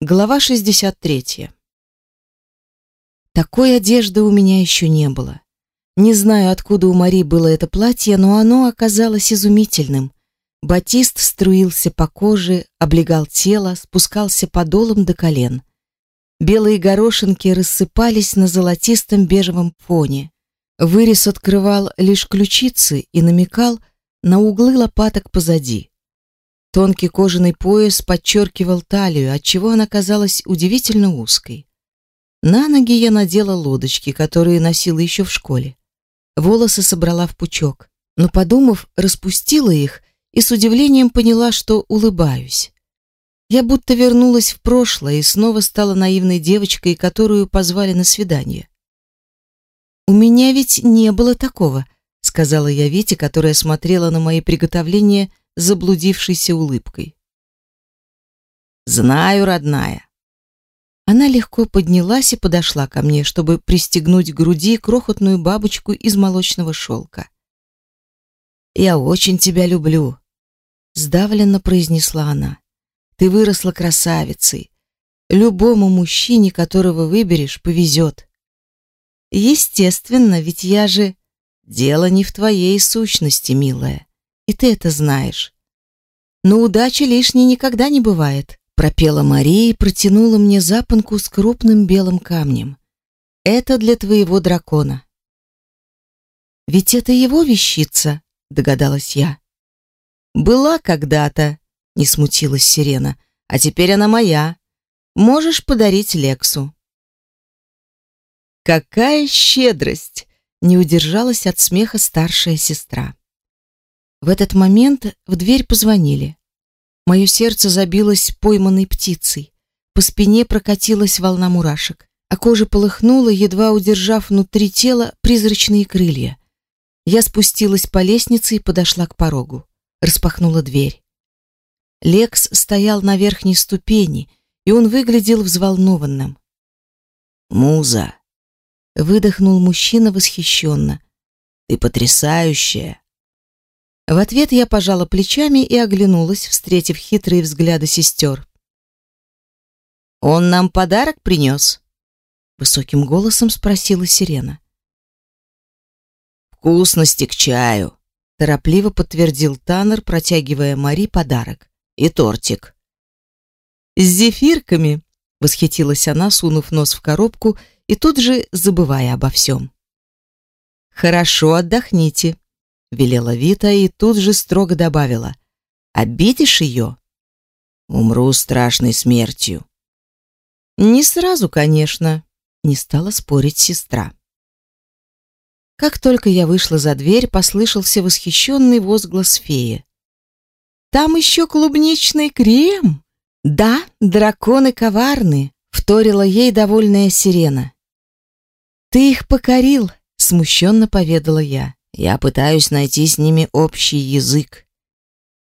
Глава 63. Такой одежды у меня еще не было. Не знаю, откуда у Мари было это платье, но оно оказалось изумительным. Батист струился по коже, облегал тело, спускался подолом до колен. Белые горошинки рассыпались на золотистом бежевом фоне. Вырез открывал лишь ключицы и намекал на углы лопаток позади. Тонкий кожаный пояс подчеркивал талию, отчего она казалась удивительно узкой. На ноги я надела лодочки, которые носила еще в школе. Волосы собрала в пучок, но, подумав, распустила их и с удивлением поняла, что улыбаюсь. Я будто вернулась в прошлое и снова стала наивной девочкой, которую позвали на свидание. «У меня ведь не было такого», — сказала я Вите, которая смотрела на мои приготовления — заблудившейся улыбкой. «Знаю, родная». Она легко поднялась и подошла ко мне, чтобы пристегнуть к груди крохотную бабочку из молочного шелка. «Я очень тебя люблю», — сдавленно произнесла она. «Ты выросла красавицей. Любому мужчине, которого выберешь, повезет». «Естественно, ведь я же...» «Дело не в твоей сущности, милая и ты это знаешь. Но удачи лишней никогда не бывает, пропела Мария и протянула мне запонку с крупным белым камнем. Это для твоего дракона. Ведь это его вещица, догадалась я. Была когда-то, не смутилась Сирена, а теперь она моя. Можешь подарить Лексу. Какая щедрость, не удержалась от смеха старшая сестра. В этот момент в дверь позвонили. Мое сердце забилось пойманной птицей. По спине прокатилась волна мурашек, а кожа полыхнула, едва удержав внутри тела призрачные крылья. Я спустилась по лестнице и подошла к порогу. Распахнула дверь. Лекс стоял на верхней ступени, и он выглядел взволнованным. «Муза!» — выдохнул мужчина восхищенно. «Ты потрясающая!» В ответ я пожала плечами и оглянулась, встретив хитрые взгляды сестер. «Он нам подарок принес?» Высоким голосом спросила Сирена. «Вкусности к чаю», — торопливо подтвердил Таннер, протягивая Мари подарок. «И тортик». «С зефирками», — восхитилась она, сунув нос в коробку и тут же забывая обо всем. «Хорошо отдохните», велела Вита и тут же строго добавила: "Обидишь ее, умру страшной смертью". Не сразу, конечно, не стала спорить сестра. Как только я вышла за дверь, послышался восхищенный возглас феи. Там еще клубничный крем. Да, драконы коварны, вторила ей довольная сирена. Ты их покорил, смущенно поведала я. Я пытаюсь найти с ними общий язык.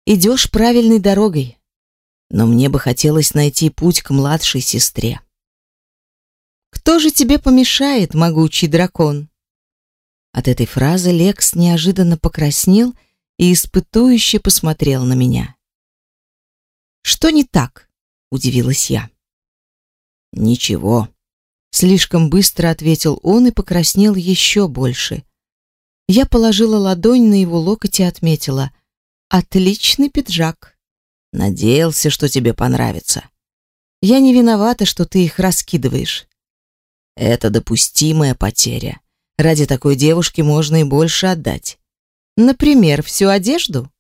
Идешь правильной дорогой, но мне бы хотелось найти путь к младшей сестре. Кто же тебе помешает, могучий дракон? От этой фразы Лекс неожиданно покраснел и испытующе посмотрел на меня. Что не так? удивилась я. Ничего, слишком быстро ответил он и покраснел еще больше. Я положила ладонь на его локоть и отметила: "Отличный пиджак. Надеялся, что тебе понравится. Я не виновата, что ты их раскидываешь. Это допустимая потеря. Ради такой девушки можно и больше отдать. Например, всю одежду?"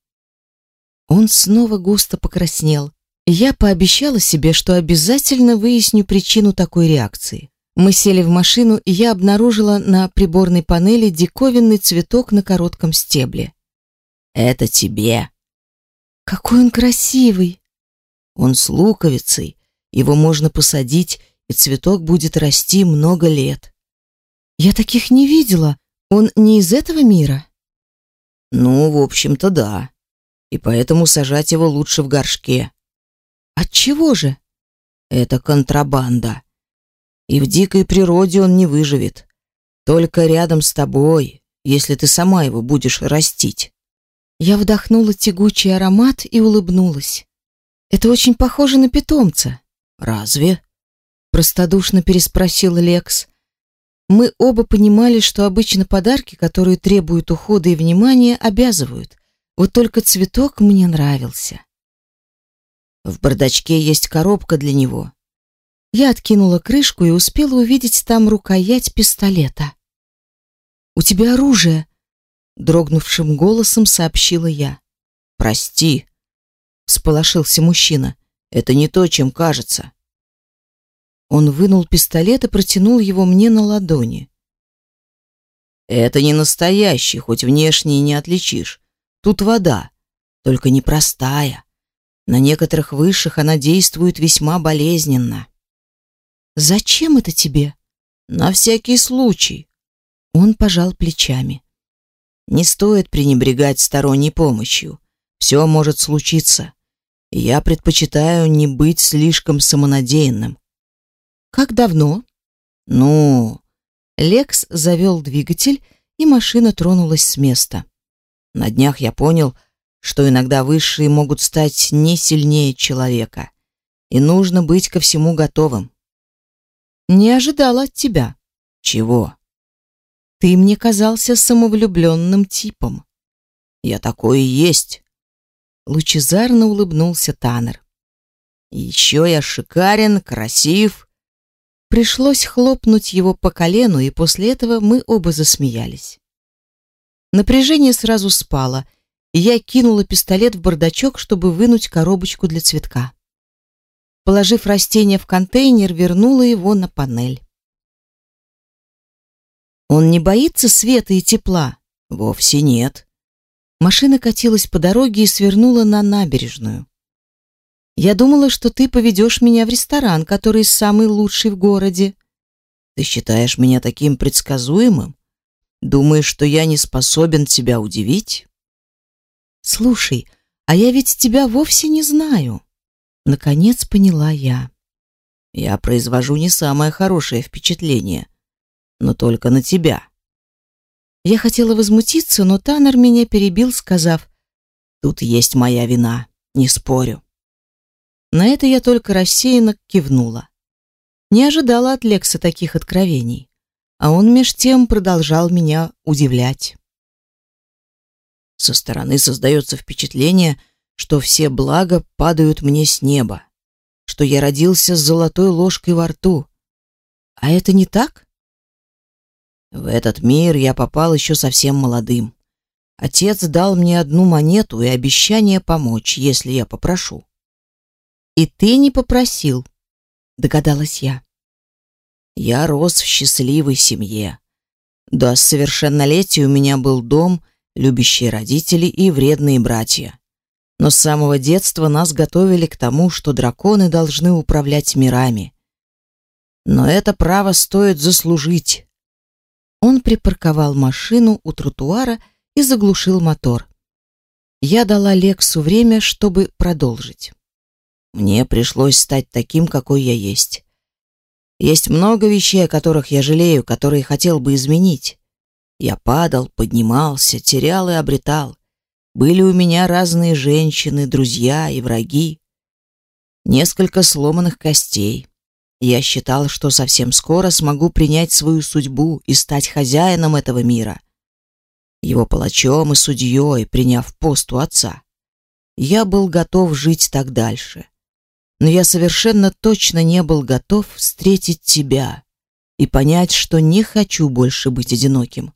Он снова густо покраснел. Я пообещала себе, что обязательно выясню причину такой реакции. Мы сели в машину, и я обнаружила на приборной панели диковинный цветок на коротком стебле. Это тебе. Какой он красивый. Он с луковицей. Его можно посадить, и цветок будет расти много лет. Я таких не видела. Он не из этого мира. Ну, в общем-то, да. И поэтому сажать его лучше в горшке. От чего же? Это контрабанда. И в дикой природе он не выживет. Только рядом с тобой, если ты сама его будешь растить. Я вдохнула тягучий аромат и улыбнулась. Это очень похоже на питомца. Разве? Простодушно переспросил Лекс. Мы оба понимали, что обычно подарки, которые требуют ухода и внимания, обязывают. Вот только цветок мне нравился. В бардачке есть коробка для него. Я откинула крышку и успела увидеть там рукоять пистолета. «У тебя оружие!» — дрогнувшим голосом сообщила я. «Прости!» — всполошился мужчина. «Это не то, чем кажется». Он вынул пистолет и протянул его мне на ладони. «Это не настоящий, хоть внешне и не отличишь. Тут вода, только непростая. На некоторых высших она действует весьма болезненно. Зачем это тебе? На всякий случай. Он пожал плечами. Не стоит пренебрегать сторонней помощью. Все может случиться. Я предпочитаю не быть слишком самонадеянным. Как давно? Ну, Лекс завел двигатель, и машина тронулась с места. На днях я понял, что иногда высшие могут стать не сильнее человека, и нужно быть ко всему готовым. Не ожидала от тебя. Чего? Ты мне казался самовлюбленным типом. Я такой и есть. Лучезарно улыбнулся Танер. Еще я шикарен, красив. Пришлось хлопнуть его по колену, и после этого мы оба засмеялись. Напряжение сразу спало, и я кинула пистолет в бардачок, чтобы вынуть коробочку для цветка. Положив растение в контейнер, вернула его на панель. Он не боится света и тепла? Вовсе нет. Машина катилась по дороге и свернула на набережную. Я думала, что ты поведешь меня в ресторан, который самый лучший в городе. Ты считаешь меня таким предсказуемым? Думаешь, что я не способен тебя удивить? Слушай, а я ведь тебя вовсе не знаю. Наконец поняла я. Я произвожу не самое хорошее впечатление, но только на тебя. Я хотела возмутиться, но Таннер меня перебил, сказав: "Тут есть моя вина, не спорю". На это я только рассеянно кивнула. Не ожидала от Лекса таких откровений, а он меж тем продолжал меня удивлять. Со стороны создается впечатление, что все блага падают мне с неба, что я родился с золотой ложкой во рту. А это не так? В этот мир я попал еще совсем молодым. Отец дал мне одну монету и обещание помочь, если я попрошу. И ты не попросил, догадалась я. Я рос в счастливой семье. До совершеннолетия у меня был дом — любящие родители и вредные братья. Но с самого детства нас готовили к тому, что драконы должны управлять мирами. Но это право стоит заслужить. Он припарковал машину у тротуара и заглушил мотор. Я дала Лексу время, чтобы продолжить. Мне пришлось стать таким, какой я есть. Есть много вещей, о которых я жалею, которые хотел бы изменить. Я падал, поднимался, терял и обретал. Были у меня разные женщины, друзья и враги. Несколько сломанных костей. Я считал, что совсем скоро смогу принять свою судьбу и стать хозяином этого мира. Его палачом и судьей, приняв пост у отца. Я был готов жить так дальше. Но я совершенно точно не был готов встретить тебя и понять, что не хочу больше быть одиноким.